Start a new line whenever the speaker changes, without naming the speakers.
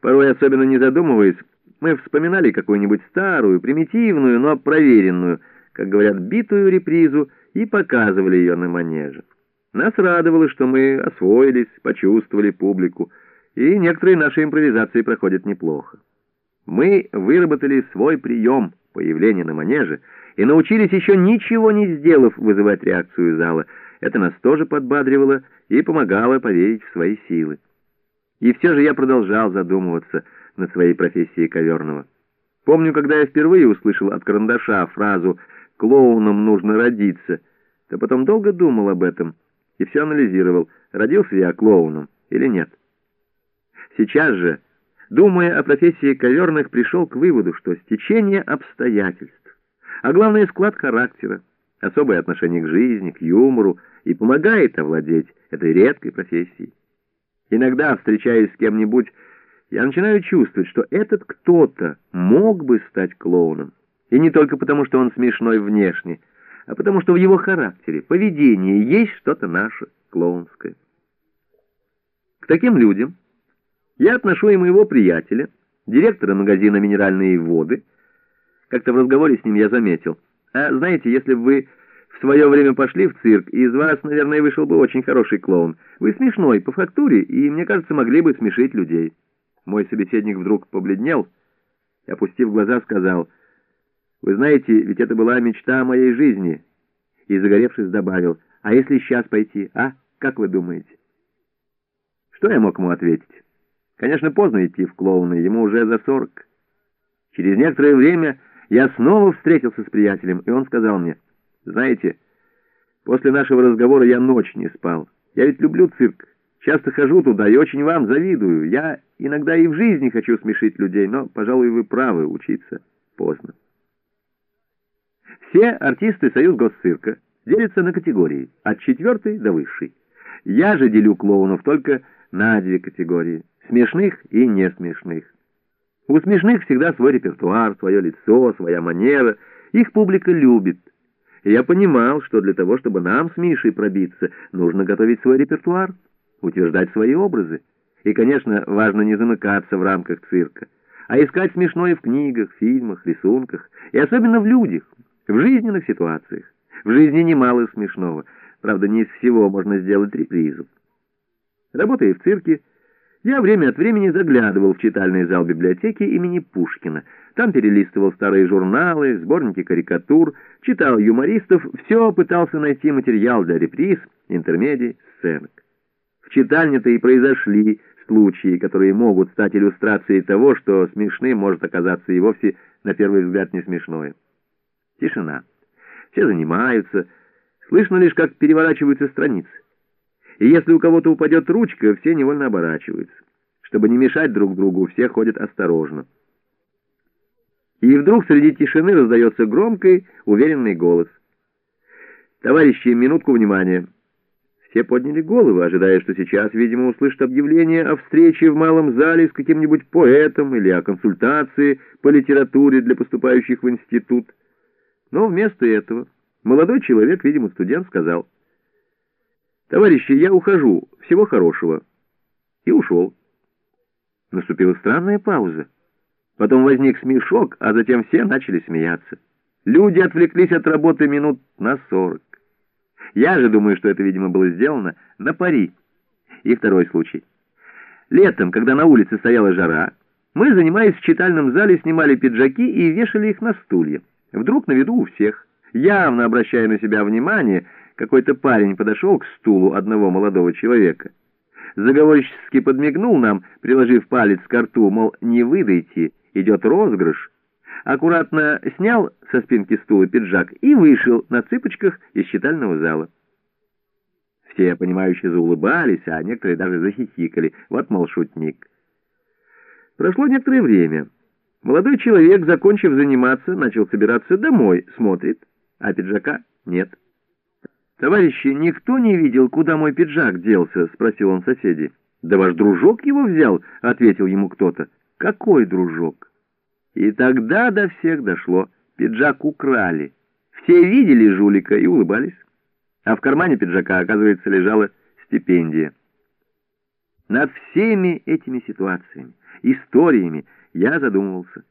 Порой, особенно не задумываясь, мы вспоминали какую-нибудь старую, примитивную, но проверенную, как говорят, битую репризу и показывали ее на манеже. Нас радовало, что мы освоились, почувствовали публику, и некоторые наши импровизации проходят неплохо. Мы выработали свой прием появления на манеже и научились еще ничего не сделав вызывать реакцию зала. Это нас тоже подбадривало и помогало поверить в свои силы. И все же я продолжал задумываться над своей профессией коверного. Помню, когда я впервые услышал от карандаша фразу «клоуном нужно родиться», то потом долго думал об этом и все анализировал, родился я клоуном или нет. Сейчас же, думая о профессии коверных, пришел к выводу, что стечение обстоятельств, а главное склад характера, особое отношение к жизни, к юмору и помогает овладеть этой редкой профессией. Иногда, встречаясь с кем-нибудь, я начинаю чувствовать, что этот кто-то мог бы стать клоуном. И не только потому, что он смешной внешне, а потому что в его характере, поведении есть что-то наше, клоунское. К таким людям я отношу и моего приятеля, директора магазина «Минеральные воды». Как-то в разговоре с ним я заметил. А знаете, если бы вы в свое время пошли в цирк, и из вас, наверное, вышел бы очень хороший клоун. Вы смешной по фактуре, и, мне кажется, могли бы смешить людей». Мой собеседник вдруг побледнел и, опустив глаза, сказал, «Вы знаете, ведь это была мечта моей жизни». И, загоревшись, добавил, «А если сейчас пойти, а? Как вы думаете?» Что я мог ему ответить? Конечно, поздно идти в клоуны, ему уже за сорок. Через некоторое время я снова встретился с приятелем, и он сказал мне, знаете, после нашего разговора я ночь не спал. Я ведь люблю цирк. Часто хожу туда и очень вам завидую. Я иногда и в жизни хочу смешить людей, но, пожалуй, вы правы, учиться поздно. Все артисты Союз Госцирка делятся на категории, от четвертой до высшей. Я же делю клоунов только на две категории, смешных и не смешных. У смешных всегда свой репертуар, свое лицо, своя манера. Их публика любит. Я понимал, что для того, чтобы нам с Мишей пробиться, нужно готовить свой репертуар, утверждать свои образы. И, конечно, важно не замыкаться в рамках цирка, а искать смешное в книгах, фильмах, рисунках, и особенно в людях, в жизненных ситуациях. В жизни немало смешного, правда, не из всего можно сделать репризу. Работая в цирке, я время от времени заглядывал в читальный зал библиотеки имени Пушкина. Там перелистывал старые журналы, сборники карикатур, читал юмористов, все пытался найти материал для реприз, интермедий, сценок. В читальне-то и произошли случаи, которые могут стать иллюстрацией того, что смешным может оказаться и вовсе на первый взгляд не смешное. Тишина. Все занимаются. Слышно лишь, как переворачиваются страницы и если у кого-то упадет ручка, все невольно оборачиваются. Чтобы не мешать друг другу, все ходят осторожно. И вдруг среди тишины раздается громкий, уверенный голос. «Товарищи, минутку внимания!» Все подняли головы, ожидая, что сейчас, видимо, услышат объявление о встрече в малом зале с каким-нибудь поэтом или о консультации по литературе для поступающих в институт. Но вместо этого молодой человек, видимо, студент, сказал — «Товарищи, я ухожу. Всего хорошего». И ушел. Наступила странная пауза. Потом возник смешок, а затем все начали смеяться. Люди отвлеклись от работы минут на сорок. Я же думаю, что это, видимо, было сделано на пари. И второй случай. Летом, когда на улице стояла жара, мы, занимаясь в читальном зале, снимали пиджаки и вешали их на стулья. Вдруг на виду у всех. Явно обращая на себя внимание, какой-то парень подошел к стулу одного молодого человека. Заговорчески подмигнул нам, приложив палец к рту, мол, не выдайте, идет розыгрыш. Аккуратно снял со спинки стула пиджак и вышел на цыпочках из читального зала. Все, понимающие, заулыбались, а некоторые даже захихикали. Вот, мол, шутник. Прошло некоторое время. Молодой человек, закончив заниматься, начал собираться домой, смотрит, а пиджака нет. «Товарищи, никто не видел, куда мой пиджак делся?» — спросил он соседей. «Да ваш дружок его взял», — ответил ему кто-то. «Какой дружок?» И тогда до всех дошло. Пиджак украли. Все видели жулика и улыбались. А в кармане пиджака, оказывается, лежала стипендия. Над всеми этими ситуациями, историями, я задумывался.